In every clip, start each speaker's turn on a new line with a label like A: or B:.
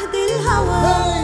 A: عهد الهوى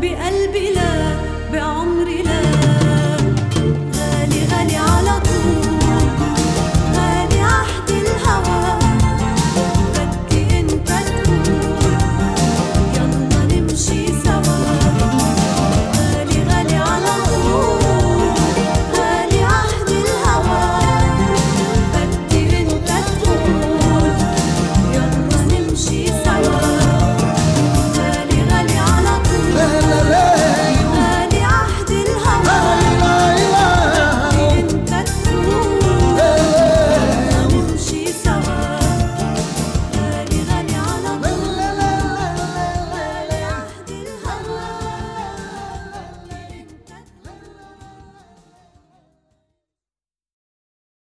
A: بقلبي لا بعمري لا.